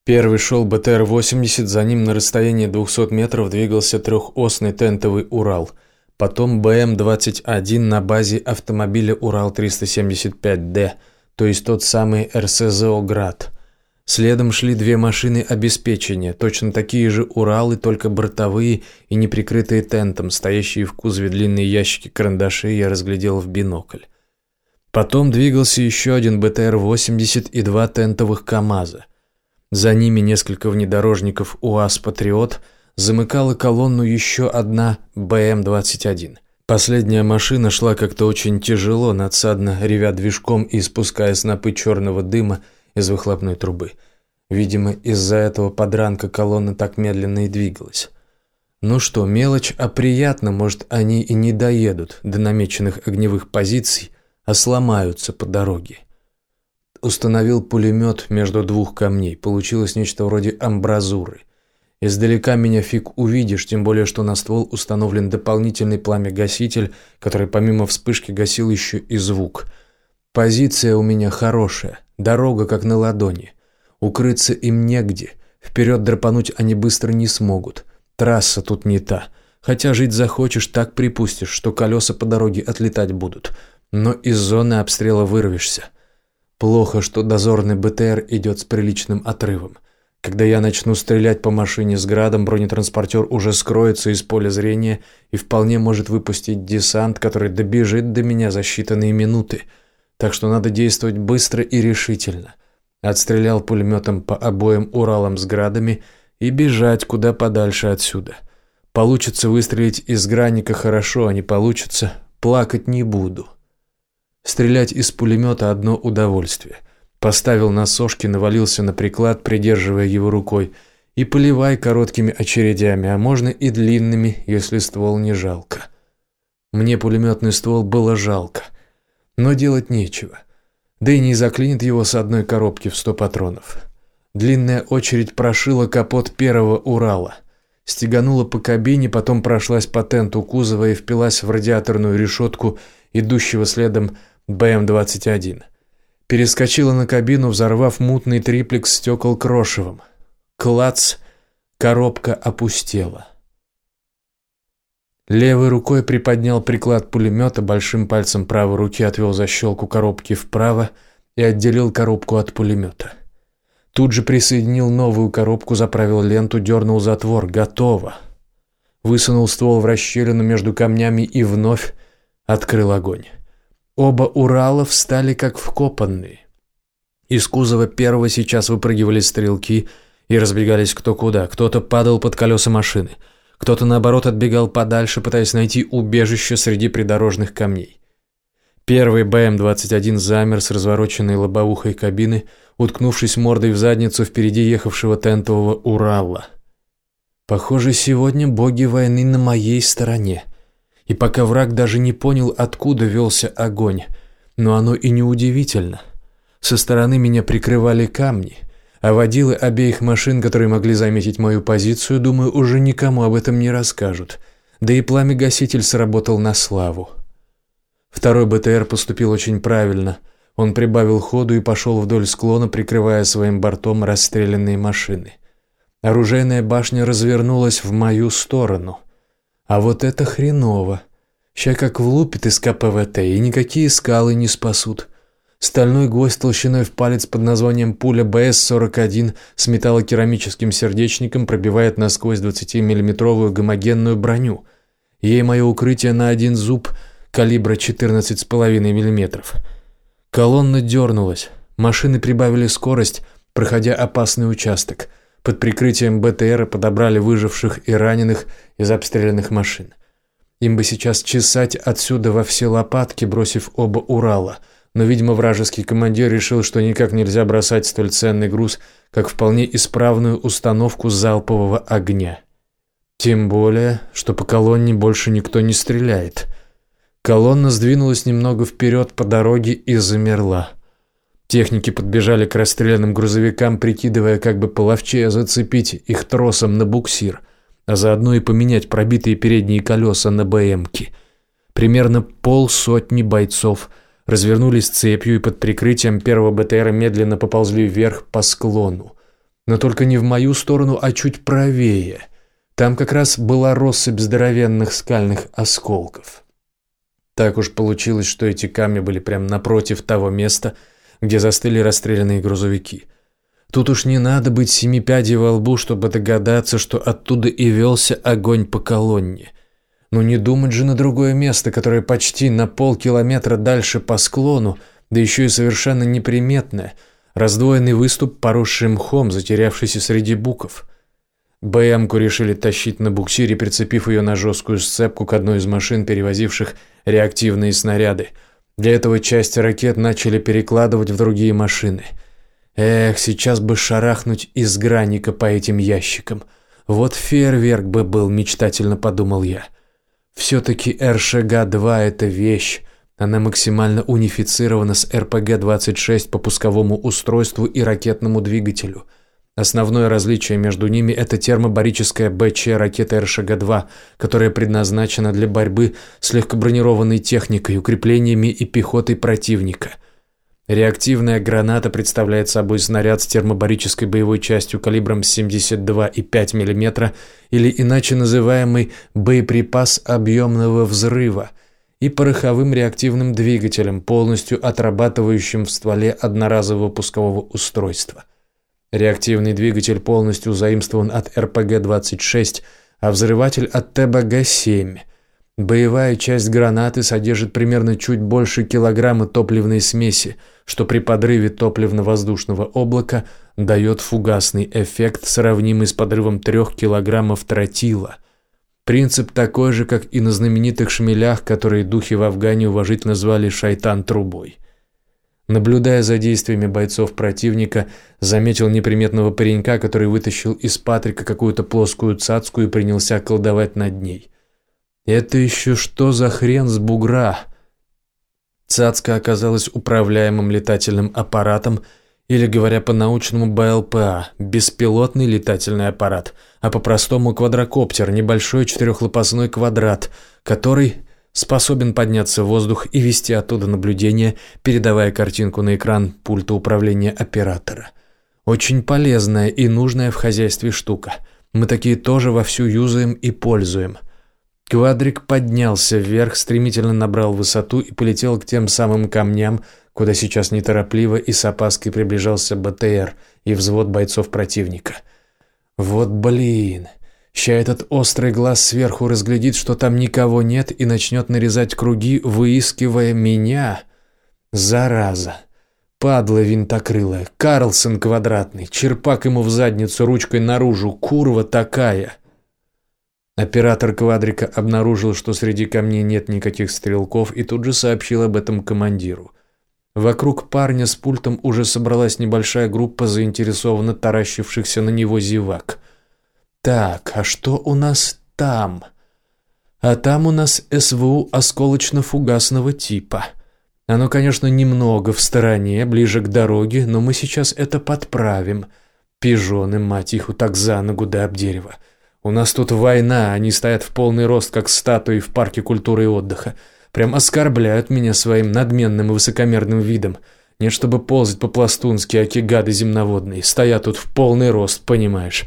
Первый шел БТР-80, за ним на расстоянии 200 метров двигался трехосный тентовый «Урал». Потом БМ-21 на базе автомобиля «Урал-375Д», то есть тот самый РСЗО «Град». Следом шли две машины обеспечения, точно такие же «Уралы», только бортовые и не прикрытые тентом, стоящие в кузове длинные ящики карандашей я разглядел в бинокль. Потом двигался еще один БТР-80 и два тентовых КАМАЗа. За ними несколько внедорожников УАЗ «Патриот», замыкала колонну еще одна БМ-21. Последняя машина шла как-то очень тяжело, надсадно ревя движком и испуская снопы черного дыма из выхлопной трубы. Видимо, из-за этого подранка колонна так медленно и двигалась. Ну что, мелочь, а приятно, может, они и не доедут до намеченных огневых позиций, а сломаются по дороге. Установил пулемет между двух камней, получилось нечто вроде амбразуры. Издалека меня фиг увидишь, тем более, что на ствол установлен дополнительный пламя-гаситель, который помимо вспышки гасил еще и звук. Позиция у меня хорошая, дорога как на ладони. Укрыться им негде, вперед драпануть они быстро не смогут. Трасса тут не та. Хотя жить захочешь, так припустишь, что колеса по дороге отлетать будут. Но из зоны обстрела вырвешься. Плохо, что дозорный БТР идет с приличным отрывом. Когда я начну стрелять по машине с градом, бронетранспортер уже скроется из поля зрения и вполне может выпустить десант, который добежит до меня за считанные минуты. Так что надо действовать быстро и решительно. Отстрелял пулеметом по обоим Уралам с градами и бежать куда подальше отсюда. Получится выстрелить из граника хорошо, а не получится, плакать не буду. Стрелять из пулемета одно удовольствие. Поставил на сошки, навалился на приклад, придерживая его рукой, и поливай короткими очередями, а можно и длинными, если ствол не жалко. Мне пулеметный ствол было жалко, но делать нечего. Да и не заклинит его с одной коробки в сто патронов. Длинная очередь прошила капот первого Урала. Стеганула по кабине, потом прошлась по тенту кузова и впилась в радиаторную решетку идущего следом БМ-21. Перескочила на кабину, взорвав мутный триплекс стекол крошевом. Клац, коробка опустела. Левой рукой приподнял приклад пулемета, большим пальцем правой руки отвел защелку коробки вправо и отделил коробку от пулемета. Тут же присоединил новую коробку, заправил ленту, дернул затвор. Готово. Высунул ствол в расщелину между камнями и вновь открыл огонь. Оба Урала встали как вкопанные. Из кузова первого сейчас выпрыгивали стрелки и разбегались кто куда. Кто-то падал под колеса машины, кто-то наоборот отбегал подальше, пытаясь найти убежище среди придорожных камней. Первый БМ-21 замер с развороченной лобовухой кабины, уткнувшись мордой в задницу впереди ехавшего тентового Урала. Похоже, сегодня боги войны на моей стороне и пока враг даже не понял, откуда велся огонь. Но оно и не удивительно. Со стороны меня прикрывали камни, а водилы обеих машин, которые могли заметить мою позицию, думаю, уже никому об этом не расскажут. Да и пламя-гаситель сработал на славу. Второй БТР поступил очень правильно. Он прибавил ходу и пошел вдоль склона, прикрывая своим бортом расстрелянные машины. Оружейная башня развернулась в мою сторону. А вот это хреново. Ща как влупит из КПВТ, и никакие скалы не спасут. Стальной гвоздь толщиной в палец под названием пуля БС-41 с металлокерамическим сердечником пробивает насквозь 20-миллиметровую гомогенную броню. Ей мое укрытие на один зуб калибра 14,5 мм. Колонна дернулась. Машины прибавили скорость, проходя опасный участок. Под прикрытием БТР подобрали выживших и раненых из обстрелянных машин. Им бы сейчас чесать отсюда во все лопатки, бросив оба Урала – но, видимо, вражеский командир решил, что никак нельзя бросать столь ценный груз, как вполне исправную установку залпового огня. Тем более, что по колонне больше никто не стреляет. Колонна сдвинулась немного вперед по дороге и замерла. Техники подбежали к расстрелянным грузовикам, прикидывая, как бы половчее зацепить их тросом на буксир, а заодно и поменять пробитые передние колеса на БМки. Примерно полсотни бойцов – развернулись цепью и под прикрытием первого БТРа медленно поползли вверх по склону. Но только не в мою сторону, а чуть правее. Там как раз была россыпь здоровенных скальных осколков. Так уж получилось, что эти камни были прямо напротив того места, где застыли расстрелянные грузовики. Тут уж не надо быть семи пядей во лбу, чтобы догадаться, что оттуда и велся огонь по колонне. Но не думать же на другое место, которое почти на полкилометра дальше по склону, да еще и совершенно неприметное, раздвоенный выступ, поросший мхом, затерявшийся среди буков. БМ-ку решили тащить на буксире, прицепив ее на жесткую сцепку к одной из машин, перевозивших реактивные снаряды. Для этого часть ракет начали перекладывать в другие машины. Эх, сейчас бы шарахнуть из граника по этим ящикам. Вот фейерверк бы был, мечтательно подумал я. Все-таки РШГ-2 – это вещь. Она максимально унифицирована с РПГ-26 по пусковому устройству и ракетному двигателю. Основное различие между ними – это термобарическая БЧ ракета РШГ-2, которая предназначена для борьбы с легкобронированной техникой, укреплениями и пехотой противника – Реактивная граната представляет собой снаряд с термобарической боевой частью калибром 72,5 мм или иначе называемый боеприпас объемного взрыва и пороховым реактивным двигателем, полностью отрабатывающим в стволе одноразового пускового устройства. Реактивный двигатель полностью заимствован от РПГ-26, а взрыватель от ТБГ-7 – Боевая часть гранаты содержит примерно чуть больше килограмма топливной смеси, что при подрыве топливно-воздушного облака дает фугасный эффект, сравнимый с подрывом трех килограммов тротила. Принцип такой же, как и на знаменитых шмелях, которые духи в Афгане уважительно звали «шайтан-трубой». Наблюдая за действиями бойцов противника, заметил неприметного паренька, который вытащил из Патрика какую-то плоскую цацку и принялся колдовать над ней – это еще что за хрен с бугра? Цацка оказалась управляемым летательным аппаратом, или, говоря по-научному, БЛПА, беспилотный летательный аппарат, а по-простому квадрокоптер, небольшой четырехлопастной квадрат, который способен подняться в воздух и вести оттуда наблюдение, передавая картинку на экран пульта управления оператора. Очень полезная и нужная в хозяйстве штука. Мы такие тоже вовсю юзаем и пользуем. Квадрик поднялся вверх, стремительно набрал высоту и полетел к тем самым камням, куда сейчас неторопливо и с опаской приближался БТР и взвод бойцов противника. Вот блин, ща этот острый глаз сверху разглядит, что там никого нет и начнет нарезать круги, выискивая меня. Зараза. Падла винтокрылая, Карлсон квадратный, черпак ему в задницу ручкой наружу, курва такая. Оператор квадрика обнаружил, что среди камней нет никаких стрелков, и тут же сообщил об этом командиру. Вокруг парня с пультом уже собралась небольшая группа заинтересованно таращившихся на него зевак. «Так, а что у нас там?» «А там у нас СВУ осколочно-фугасного типа. Оно, конечно, немного в стороне, ближе к дороге, но мы сейчас это подправим. Пижоны, мать их, так за ногу да об дерево. У нас тут война, они стоят в полный рост, как статуи в парке культуры и отдыха. Прям оскорбляют меня своим надменным и высокомерным видом. Нет, чтобы ползать по-пластунски, аки гады земноводные. Стоят тут в полный рост, понимаешь.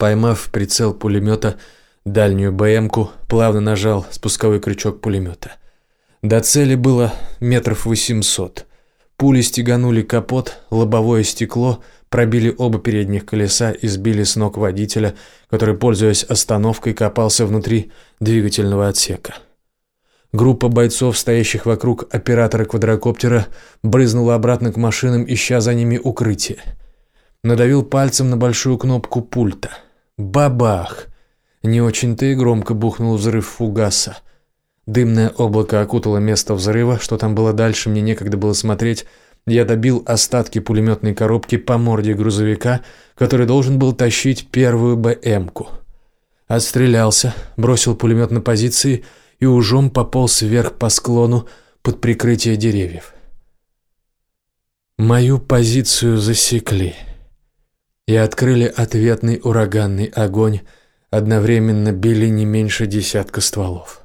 Поймав прицел пулемета, дальнюю БМку, плавно нажал спусковой крючок пулемета. До цели было метров восемьсот. Пули стеганули капот, лобовое стекло, пробили оба передних колеса и сбили с ног водителя, который, пользуясь остановкой, копался внутри двигательного отсека. Группа бойцов, стоящих вокруг оператора квадрокоптера, брызнула обратно к машинам, ища за ними укрытие. Надавил пальцем на большую кнопку пульта. Бабах! Не очень-то и громко бухнул взрыв фугаса. Дымное облако окутало место взрыва, что там было дальше, мне некогда было смотреть. Я добил остатки пулеметной коробки по морде грузовика, который должен был тащить первую БМку. Отстрелялся, бросил пулемет на позиции — и ужом пополз вверх по склону под прикрытие деревьев. Мою позицию засекли и открыли ответный ураганный огонь, одновременно били не меньше десятка стволов.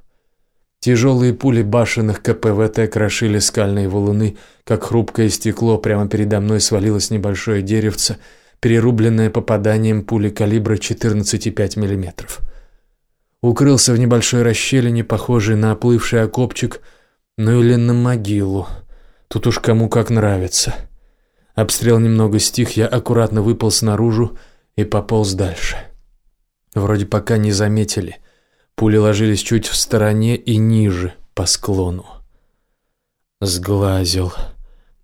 Тяжелые пули башенных КПВТ крошили скальные валуны, как хрупкое стекло прямо передо мной свалилось небольшое деревце, перерубленное попаданием пули калибра 14,5 миллиметров. Укрылся в небольшой расщелине, похожей на оплывший окопчик, ну или на могилу. Тут уж кому как нравится. Обстрел немного стих, я аккуратно выполз наружу и пополз дальше. Вроде пока не заметили. Пули ложились чуть в стороне и ниже, по склону. Сглазил.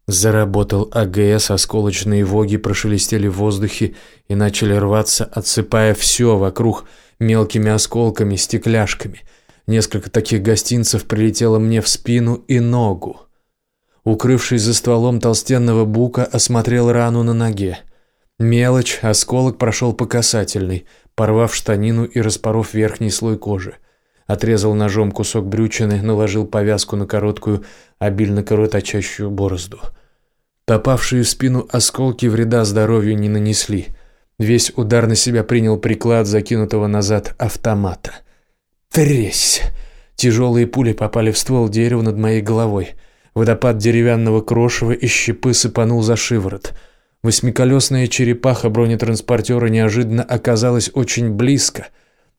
Заработал АГС, осколочные воги прошелестели в воздухе и начали рваться, отсыпая все вокруг мелкими осколками, стекляшками. Несколько таких гостинцев прилетело мне в спину и ногу. Укрывшись за стволом толстенного бука, осмотрел рану на ноге. Мелочь, осколок прошел по касательной, порвав штанину и распоров верхний слой кожи. Отрезал ножом кусок брючины, наложил повязку на короткую, обильно короточащую борозду. Попавшие в спину осколки вреда здоровью не нанесли – Весь удар на себя принял приклад закинутого назад автомата. Тресь! Тяжелые пули попали в ствол дерева над моей головой. Водопад деревянного крошева и щепы сыпанул за шиворот. Восьмиколесная черепаха бронетранспортера неожиданно оказалась очень близко,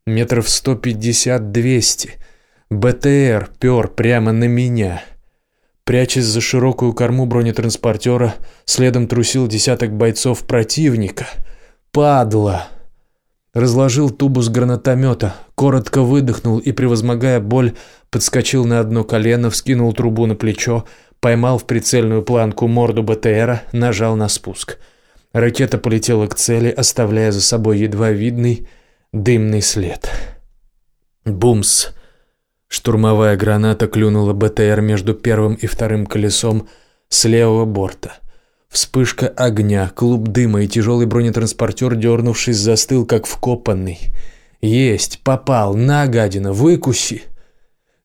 метров сто пятьдесят-двести. БТР пер прямо на меня. Прячась за широкую корму бронетранспортера, следом трусил десяток бойцов противника — Падла! Разложил тубус гранатомета, коротко выдохнул и, превозмогая боль, подскочил на одно колено, вскинул трубу на плечо, поймал в прицельную планку морду БТРа, нажал на спуск. Ракета полетела к цели, оставляя за собой едва видный дымный след. Бумс! Штурмовая граната клюнула БТР между первым и вторым колесом с левого борта. Вспышка огня, клуб дыма и тяжелый бронетранспортер, дернувшись, застыл, как вкопанный. «Есть! Попал! На, гадина! Выкуси!»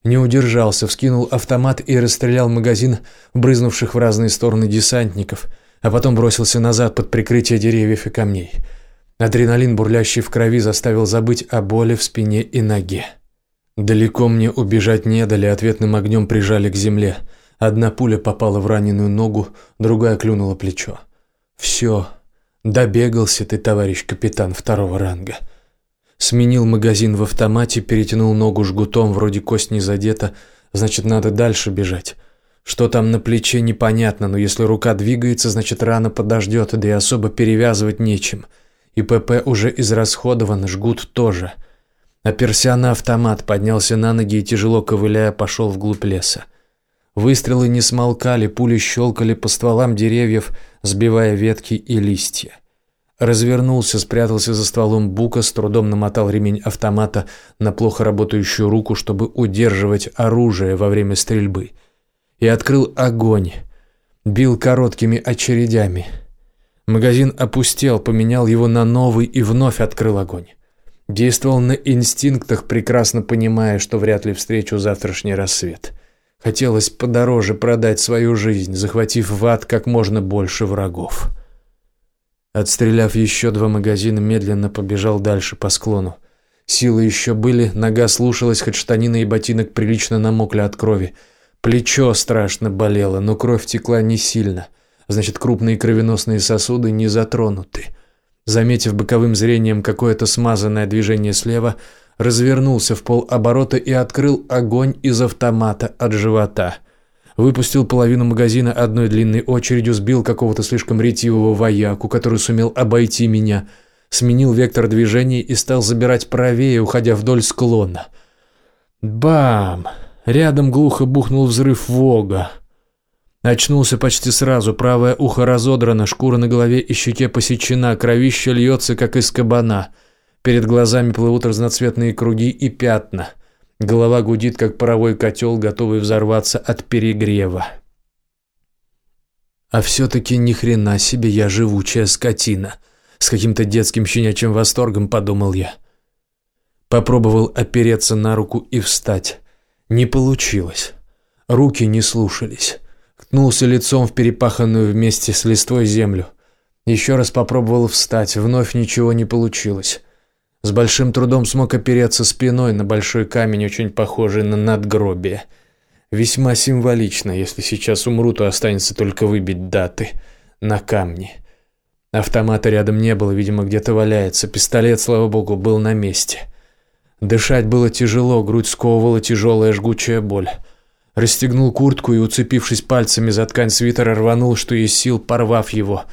Не удержался, вскинул автомат и расстрелял магазин брызнувших в разные стороны десантников, а потом бросился назад под прикрытие деревьев и камней. Адреналин, бурлящий в крови, заставил забыть о боли в спине и ноге. Далеко мне убежать не дали, ответным огнем прижали к земле – Одна пуля попала в раненую ногу, другая клюнула плечо. Все, добегался ты, товарищ капитан второго ранга. Сменил магазин в автомате, перетянул ногу жгутом, вроде кость не задета, значит, надо дальше бежать. Что там на плече непонятно, но если рука двигается, значит, рана подождет, да и особо перевязывать нечем. И ПП уже израсходован, жгут тоже. Оперся на автомат, поднялся на ноги и, тяжело ковыляя, пошел вглубь леса. Выстрелы не смолкали, пули щелкали по стволам деревьев, сбивая ветки и листья. Развернулся, спрятался за стволом бука, с трудом намотал ремень автомата на плохо работающую руку, чтобы удерживать оружие во время стрельбы. И открыл огонь. Бил короткими очередями. Магазин опустел, поменял его на новый и вновь открыл огонь. Действовал на инстинктах, прекрасно понимая, что вряд ли встречу завтрашний рассвет. Хотелось подороже продать свою жизнь, захватив в ад как можно больше врагов. Отстреляв еще два магазина, медленно побежал дальше по склону. Силы еще были, нога слушалась, хоть штанина и ботинок прилично намокли от крови. Плечо страшно болело, но кровь текла не сильно. Значит, крупные кровеносные сосуды не затронуты. Заметив боковым зрением какое-то смазанное движение слева, развернулся в полоборота и открыл огонь из автомата от живота. Выпустил половину магазина одной длинной очередью, сбил какого-то слишком ретивого вояку, который сумел обойти меня, сменил вектор движения и стал забирать правее, уходя вдоль склона. Бам! Рядом глухо бухнул взрыв Вога. Очнулся почти сразу, правое ухо разодрано, шкура на голове и щеке посечена, кровище льется, как из кабана. Перед глазами плывут разноцветные круги и пятна. Голова гудит, как паровой котел, готовый взорваться от перегрева. А все-таки ни хрена себе я живучая скотина. С каким-то детским щенячьим восторгом подумал я. Попробовал опереться на руку и встать. Не получилось. Руки не слушались. Ткнулся лицом в перепаханную вместе с листвой землю. Еще раз попробовал встать, вновь ничего не получилось. С большим трудом смог опереться спиной на большой камень, очень похожий на надгробие. Весьма символично, если сейчас умру, то останется только выбить даты на камне. Автомата рядом не было, видимо, где-то валяется. Пистолет, слава богу, был на месте. Дышать было тяжело, грудь сковывала тяжелая жгучая боль. Расстегнул куртку и, уцепившись пальцами за ткань свитера, рванул, что есть сил, порвав его.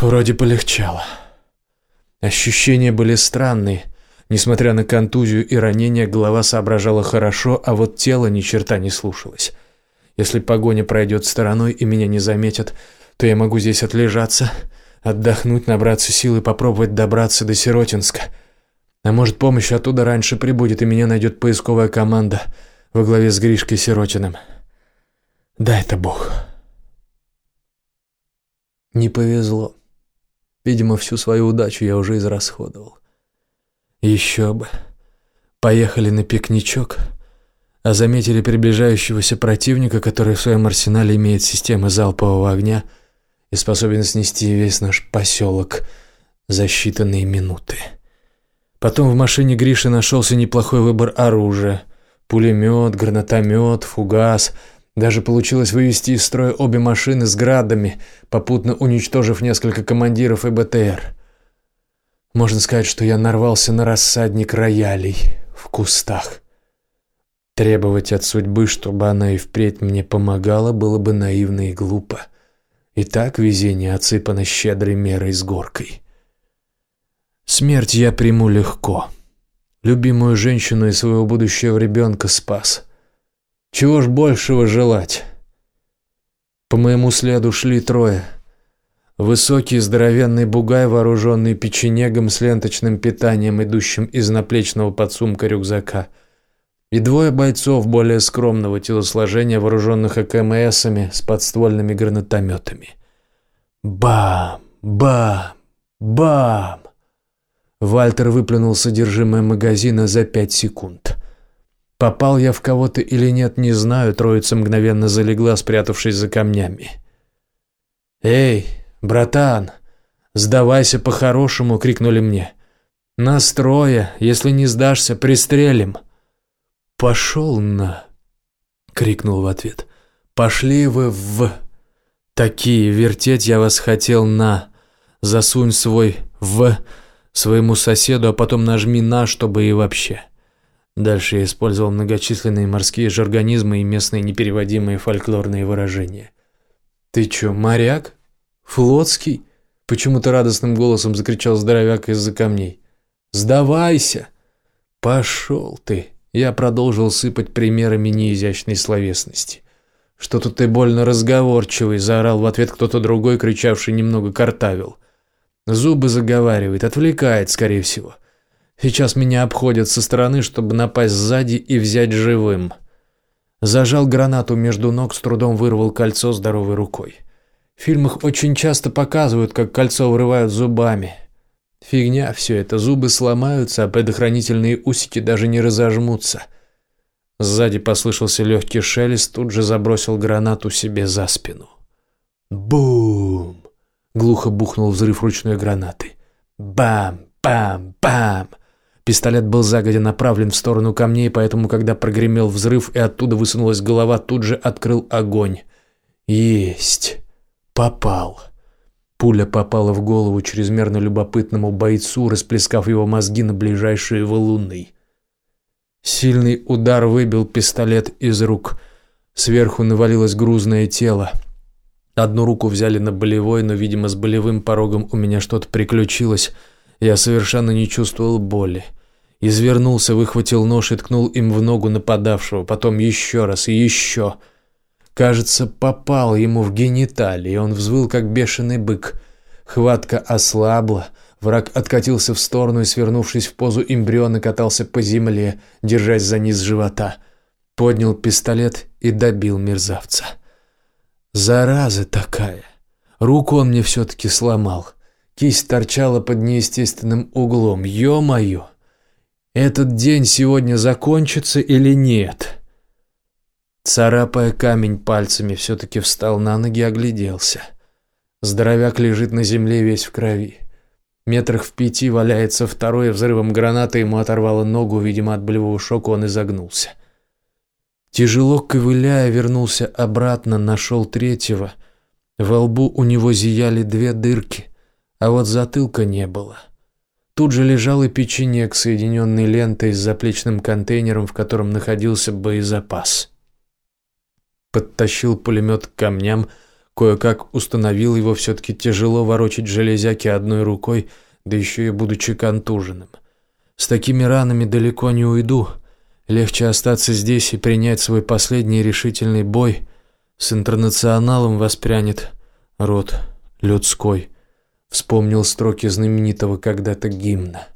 Вроде полегчало. Ощущения были странные. Несмотря на контузию и ранение, голова соображала хорошо, а вот тело ни черта не слушалось. Если погоня пройдет стороной и меня не заметят, то я могу здесь отлежаться, отдохнуть, набраться сил и попробовать добраться до Сиротинска. А может, помощь оттуда раньше прибудет, и меня найдет поисковая команда во главе с Гришкой Сиротиным. Да, это Бог. Не повезло. Видимо, всю свою удачу я уже израсходовал. Еще бы. Поехали на пикничок, а заметили приближающегося противника, который в своем арсенале имеет системы залпового огня и способен снести весь наш поселок за считанные минуты. Потом в машине Гриши нашелся неплохой выбор оружия. Пулемет, гранатомет, фугас. Даже получилось вывести из строя обе машины с градами, попутно уничтожив несколько командиров и БТР. Можно сказать, что я нарвался на рассадник роялей в кустах. Требовать от судьбы, чтобы она и впредь мне помогала, было бы наивно и глупо. И так везение отсыпано щедрой мерой с горкой. Смерть я приму легко. Любимую женщину и своего будущего ребенка спас. Чего ж большего желать? По моему следу шли трое. Высокий здоровенный бугай, вооруженный печенегом с ленточным питанием, идущим из наплечного подсумка рюкзака. И двое бойцов более скромного телосложения, вооруженных АКМСами с подствольными гранатометами. Бам! Бам! Бам! Вальтер выплюнул содержимое магазина за пять секунд. Попал я в кого-то или нет, не знаю, троица мгновенно залегла, спрятавшись за камнями. «Эй, братан, сдавайся по-хорошему!» — крикнули мне. «Настроя, если не сдашься, пристрелим!» «Пошел на!» — крикнул в ответ. «Пошли вы в...» «Такие, вертеть я вас хотел на...» «Засунь свой в...» своему соседу, а потом нажми «на», чтобы и вообще. Дальше я использовал многочисленные морские жаргонизмы и местные непереводимые фольклорные выражения. «Ты чё, моряк? Флотский?» Почему-то радостным голосом закричал здоровяк из-за камней. «Сдавайся!» «Пошел ты!» Я продолжил сыпать примерами неизящной словесности. «Что-то ты больно разговорчивый!» Заорал в ответ кто-то другой, кричавший немного картавил. Зубы заговаривает, отвлекает, скорее всего. Сейчас меня обходят со стороны, чтобы напасть сзади и взять живым. Зажал гранату между ног, с трудом вырвал кольцо здоровой рукой. В фильмах очень часто показывают, как кольцо вырывают зубами. Фигня все это, зубы сломаются, а предохранительные усики даже не разожмутся. Сзади послышался легкий шелест, тут же забросил гранату себе за спину. Бум! Глухо бухнул взрыв ручной гранаты. Бам! Бам! Бам! Пистолет был загодя направлен в сторону камней, поэтому, когда прогремел взрыв и оттуда высунулась голова, тут же открыл огонь. Есть! Попал! Пуля попала в голову чрезмерно любопытному бойцу, расплескав его мозги на ближайшие валуны. Сильный удар выбил пистолет из рук. Сверху навалилось грузное тело. Одну руку взяли на болевой, но, видимо, с болевым порогом у меня что-то приключилось. Я совершенно не чувствовал боли. Извернулся, выхватил нож и ткнул им в ногу нападавшего, потом еще раз и еще. Кажется, попал ему в гениталии, он взвыл, как бешеный бык. Хватка ослабла, враг откатился в сторону и, свернувшись в позу эмбриона, катался по земле, держась за низ живота. Поднял пистолет и добил мерзавца. Зараза такая. Руку он мне все-таки сломал. Кисть торчала под неестественным углом. Ё-моё! Этот день сегодня закончится или нет? Царапая камень пальцами, все-таки встал на ноги и огляделся. Здоровяк лежит на земле весь в крови. Метрах в пяти валяется второй, взрывом гранаты ему оторвало ногу, видимо, от болевого шока он изогнулся. Тяжело ковыляя, вернулся обратно, нашел третьего. Во лбу у него зияли две дырки, а вот затылка не было. — Тут же лежал и печенек, соединенный лентой с заплечным контейнером, в котором находился боезапас. Подтащил пулемет к камням, кое-как установил его, все-таки тяжело ворочать железяки одной рукой, да еще и будучи контуженным. С такими ранами далеко не уйду. Легче остаться здесь и принять свой последний решительный бой. С интернационалом воспрянет род людской. Вспомнил строки знаменитого когда-то гимна.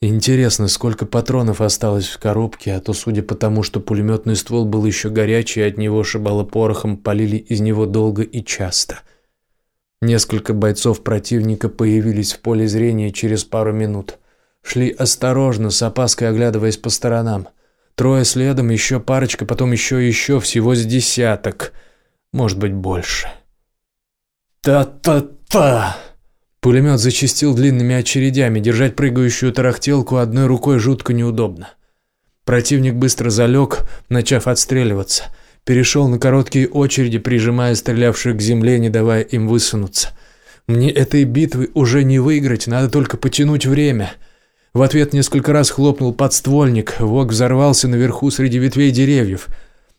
Интересно, сколько патронов осталось в коробке, а то, судя по тому, что пулеметный ствол был еще горячий, от него шибало порохом, полили из него долго и часто. Несколько бойцов противника появились в поле зрения через пару минут. Шли осторожно, с опаской оглядываясь по сторонам. Трое следом, еще парочка, потом еще и еще, всего с десяток, может быть, больше. «Та-та-та!» Пулемет зачистил длинными очередями, держать прыгающую тарахтелку одной рукой жутко неудобно. Противник быстро залег, начав отстреливаться. Перешел на короткие очереди, прижимая стрелявших к земле, не давая им высунуться. Мне этой битвы уже не выиграть, надо только потянуть время. В ответ несколько раз хлопнул подствольник, вок взорвался наверху среди ветвей деревьев.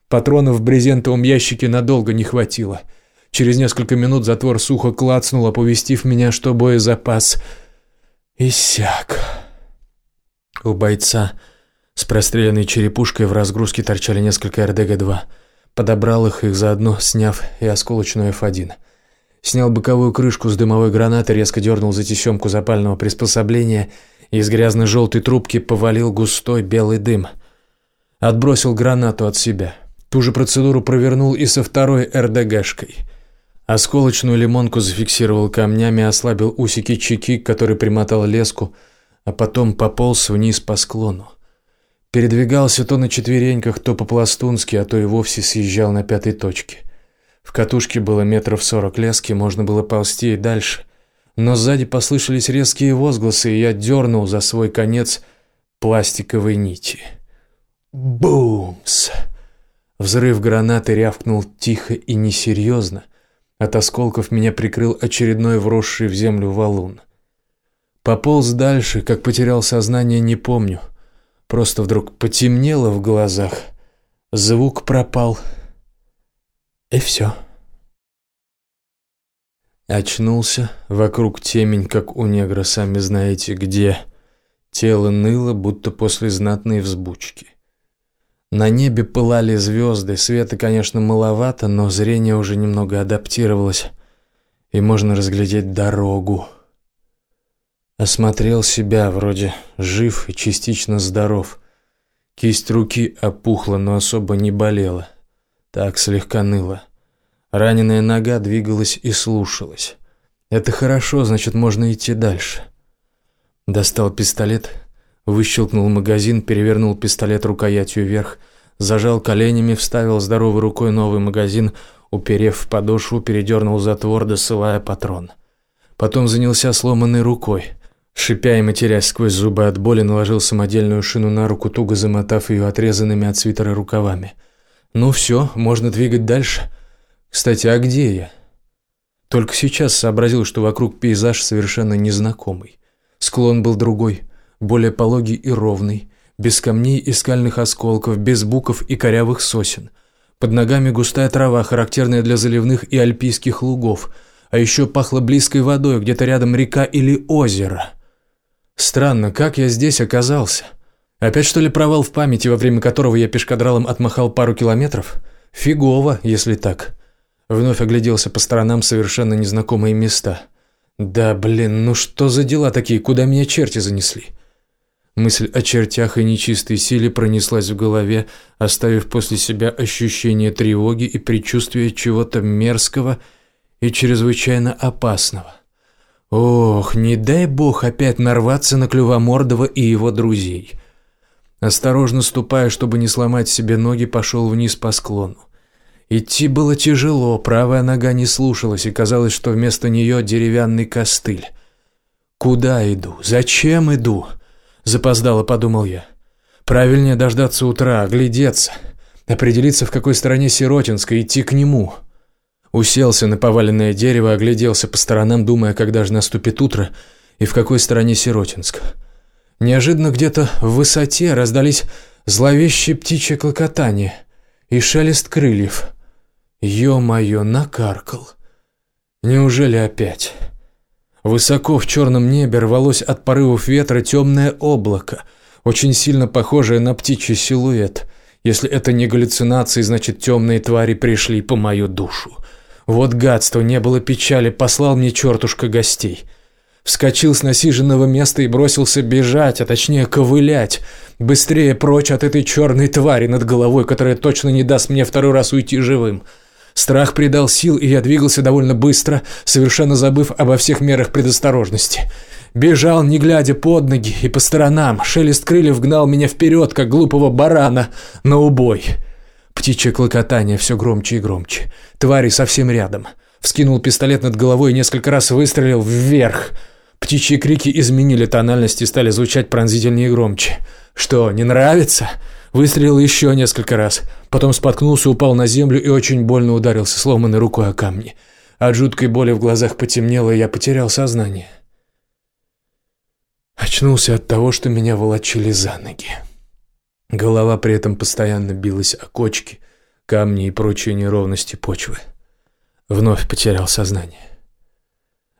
Патронов в брезентовом ящике надолго не хватило. — Через несколько минут затвор сухо клацнул, оповестив меня, что боезапас иссяк. У бойца с простреленной черепушкой в разгрузке торчали несколько РДГ-2. Подобрал их и заодно сняв и осколочную F1. Снял боковую крышку с дымовой гранаты, резко дернул за тесемку запального приспособления и из грязно-желтой трубки повалил густой белый дым. Отбросил гранату от себя. Ту же процедуру провернул и со второй РДГшкой – Осколочную лимонку зафиксировал камнями, ослабил усики чеки, который примотал леску, а потом пополз вниз по склону. Передвигался то на четвереньках, то по-пластунски, а то и вовсе съезжал на пятой точке. В катушке было метров сорок лески, можно было ползти и дальше. Но сзади послышались резкие возгласы, и я дернул за свой конец пластиковой нити. Бумс! Взрыв гранаты рявкнул тихо и несерьезно – от осколков меня прикрыл очередной вросший в землю валун. Пополз дальше, как потерял сознание, не помню. Просто вдруг потемнело в глазах, звук пропал, и все. Очнулся, вокруг темень, как у негра, сами знаете где. Тело ныло, будто после знатной взбучки. На небе пылали звезды, света, конечно, маловато, но зрение уже немного адаптировалось, и можно разглядеть дорогу. Осмотрел себя, вроде жив и частично здоров. Кисть руки опухла, но особо не болела. Так слегка ныла. Раненая нога двигалась и слушалась. Это хорошо, значит, можно идти дальше. Достал пистолет, Выщелкнул магазин, перевернул пистолет рукоятью вверх, зажал коленями, вставил здоровой рукой новый магазин, уперев в подошву, передернул затвор, досылая патрон. Потом занялся сломанной рукой. Шипя и матерясь сквозь зубы от боли, наложил самодельную шину на руку, туго замотав ее отрезанными от свитера рукавами. «Ну все, можно двигать дальше. Кстати, а где я?» Только сейчас сообразил, что вокруг пейзаж совершенно незнакомый. Склон был другой, более пологий и ровный, без камней и скальных осколков, без буков и корявых сосен. Под ногами густая трава, характерная для заливных и альпийских лугов, а еще пахло близкой водой, где-то рядом река или озеро. Странно, как я здесь оказался? Опять что ли провал в памяти, во время которого я пешкадралом отмахал пару километров? Фигово, если так. Вновь огляделся по сторонам совершенно незнакомые места. Да, блин, ну что за дела такие, куда меня черти занесли? Мысль о чертях и нечистой силе пронеслась в голове, оставив после себя ощущение тревоги и предчувствие чего-то мерзкого и чрезвычайно опасного. Ох, не дай бог опять нарваться на Клювомордова и его друзей. Осторожно ступая, чтобы не сломать себе ноги, пошел вниз по склону. Идти было тяжело, правая нога не слушалась, и казалось, что вместо нее деревянный костыль. Куда иду? Зачем иду? Запоздало подумал я. Правильнее дождаться утра, оглядеться, определиться, в какой стороне Сиротинска, идти к нему. Уселся на поваленное дерево, огляделся по сторонам, думая, когда же наступит утро и в какой стороне Сиротинск. Неожиданно где-то в высоте раздались зловещие птичье клокотание и шелест крыльев. Ё-моё, накаркал. Неужели опять? Высоко в черном небе рвалось от порывов ветра темное облако, очень сильно похожее на птичий силуэт. Если это не галлюцинации, значит темные твари пришли по мою душу. Вот гадство, не было печали, послал мне чертушка гостей. Вскочил с насиженного места и бросился бежать, а точнее ковылять. Быстрее прочь от этой черной твари над головой, которая точно не даст мне второй раз уйти живым. Страх придал сил, и я двигался довольно быстро, совершенно забыв обо всех мерах предосторожности. Бежал, не глядя под ноги и по сторонам. Шелест крыльев гнал меня вперед, как глупого барана, на убой. Птичье клокотание все громче и громче. Твари совсем рядом. Вскинул пистолет над головой и несколько раз выстрелил вверх. Птичьи крики изменили тональность и стали звучать пронзительнее и громче. «Что, не нравится?» Выстрелил еще несколько раз. Потом споткнулся, упал на землю и очень больно ударился сломанной рукой о камни. От жуткой боли в глазах потемнело, и я потерял сознание. Очнулся от того, что меня волочили за ноги. Голова при этом постоянно билась о кочки, камни и прочие неровности почвы. Вновь потерял сознание.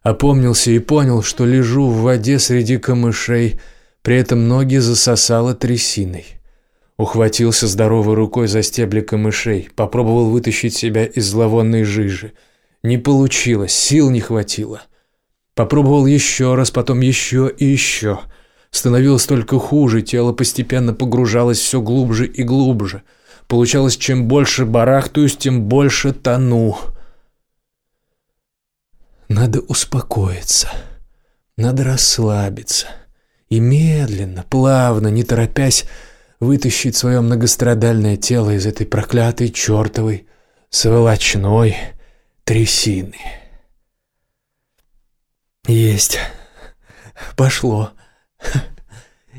Опомнился и понял, что лежу в воде среди камышей, при этом ноги засосало трясиной. Ухватился здоровой рукой за стебли камышей, попробовал вытащить себя из зловонной жижи. Не получилось, сил не хватило. Попробовал еще раз, потом еще и еще. Становилось только хуже, тело постепенно погружалось все глубже и глубже. Получалось, чем больше барахтаюсь, тем больше тону. Надо успокоиться. Надо расслабиться. И медленно, плавно, не торопясь, вытащить свое многострадальное тело из этой проклятой чертовой сволочной трясины. Есть. Пошло.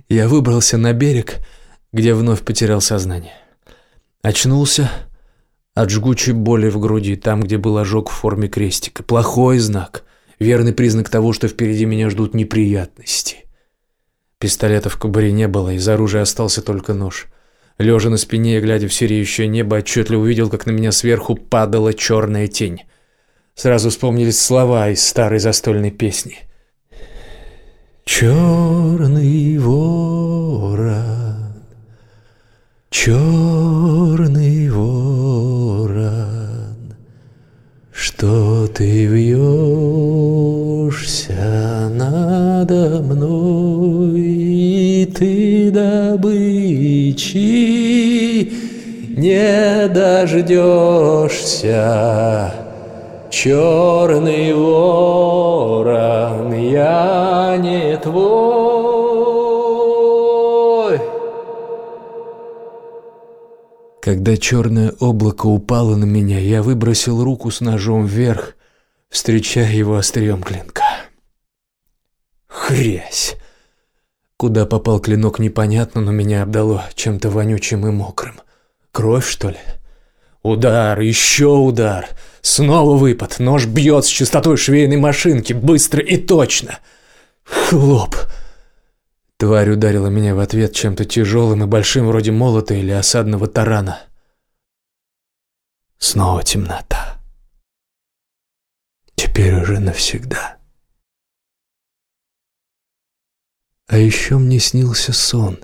Я выбрался на берег, где вновь потерял сознание. Очнулся от жгучей боли в груди, там, где был ожог в форме крестика. Плохой знак, верный признак того, что впереди меня ждут неприятности. Пистолета в кобуре не было, из оружия остался только нож. Лежа на спине и глядя в сереющее небо, отчетливо увидел, как на меня сверху падала черная тень. Сразу вспомнились слова из старой застольной песни. «Черный ворон, черный ворон, что ты вьешься надо мной, ты добычи не дождешься». Черный ворон, я не твой. Когда черное облако упало на меня, я выбросил руку с ножом вверх, встречая его острием клинка. Хрясь! Куда попал клинок, непонятно, но меня обдало чем-то вонючим и мокрым. Кровь, что ли? Удар, еще удар. Снова выпад. Нож бьет с частотой швейной машинки, быстро и точно. Хлоп. Тварь ударила меня в ответ чем-то тяжелым и большим, вроде молота или осадного тарана. Снова темнота. Теперь уже навсегда. А еще мне снился сон,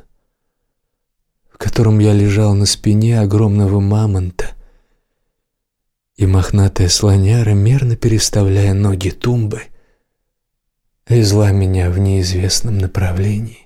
в котором я лежал на спине огромного мамонта, и мохнатая слоняра, мерно переставляя ноги тумбы, везла меня в неизвестном направлении.